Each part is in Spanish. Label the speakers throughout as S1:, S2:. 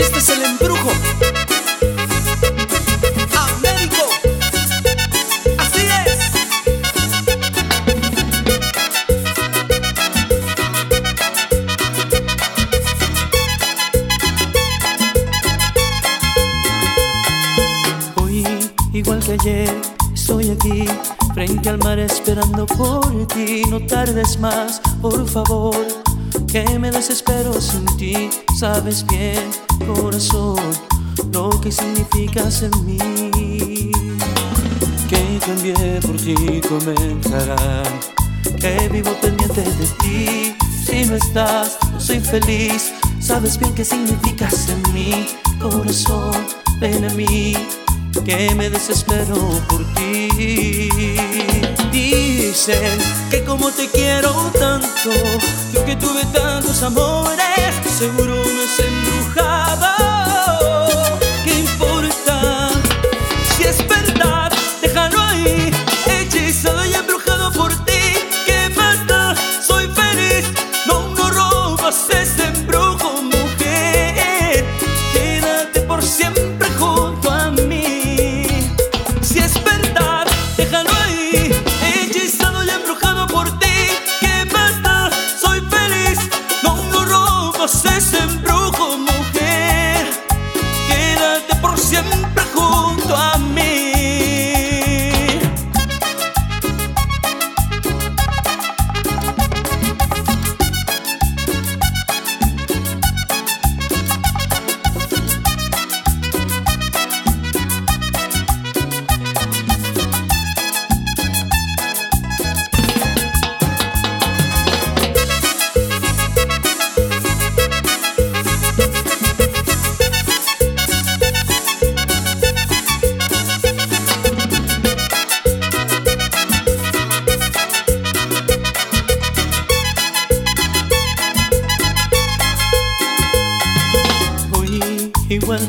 S1: embrujo. Américo, así es.
S2: Hoy, igual que ayer, estoy aquí frente al mar esperando por ti. No tardes más, por favor, que me desespero sin ti. Sabes bien, corazón, lo que significas en mí. Que cambié por ti comenzarán, que vivo pendiente de ti. Si no estás, no soy feliz. Sabes bien qué significas en mí, corazón, ven a mí que me desespero por ti. Dicen que como te quiero tanto, yo que tuve tantos amores, seguro me has.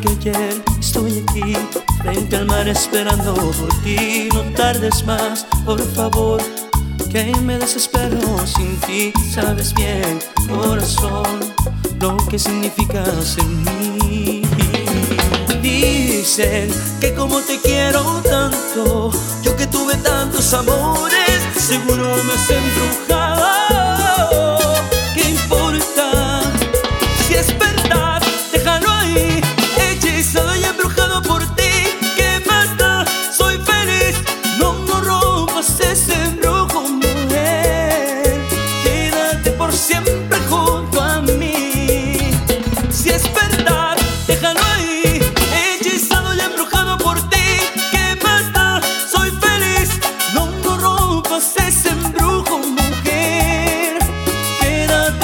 S2: Que ayer, estoy aquí frente al mar esperando por ti. No tardes más, por favor, que me desespero sin ti. Sabes bien, corazón, lo que significas en mí. Dicen que como te quiero tanto, yo que tuve tantos amores, seguro me has embrujado.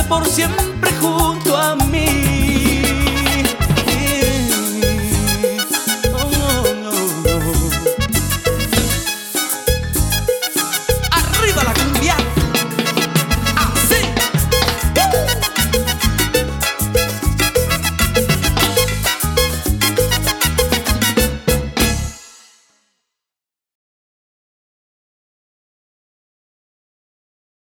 S2: Por siempre junto a mí.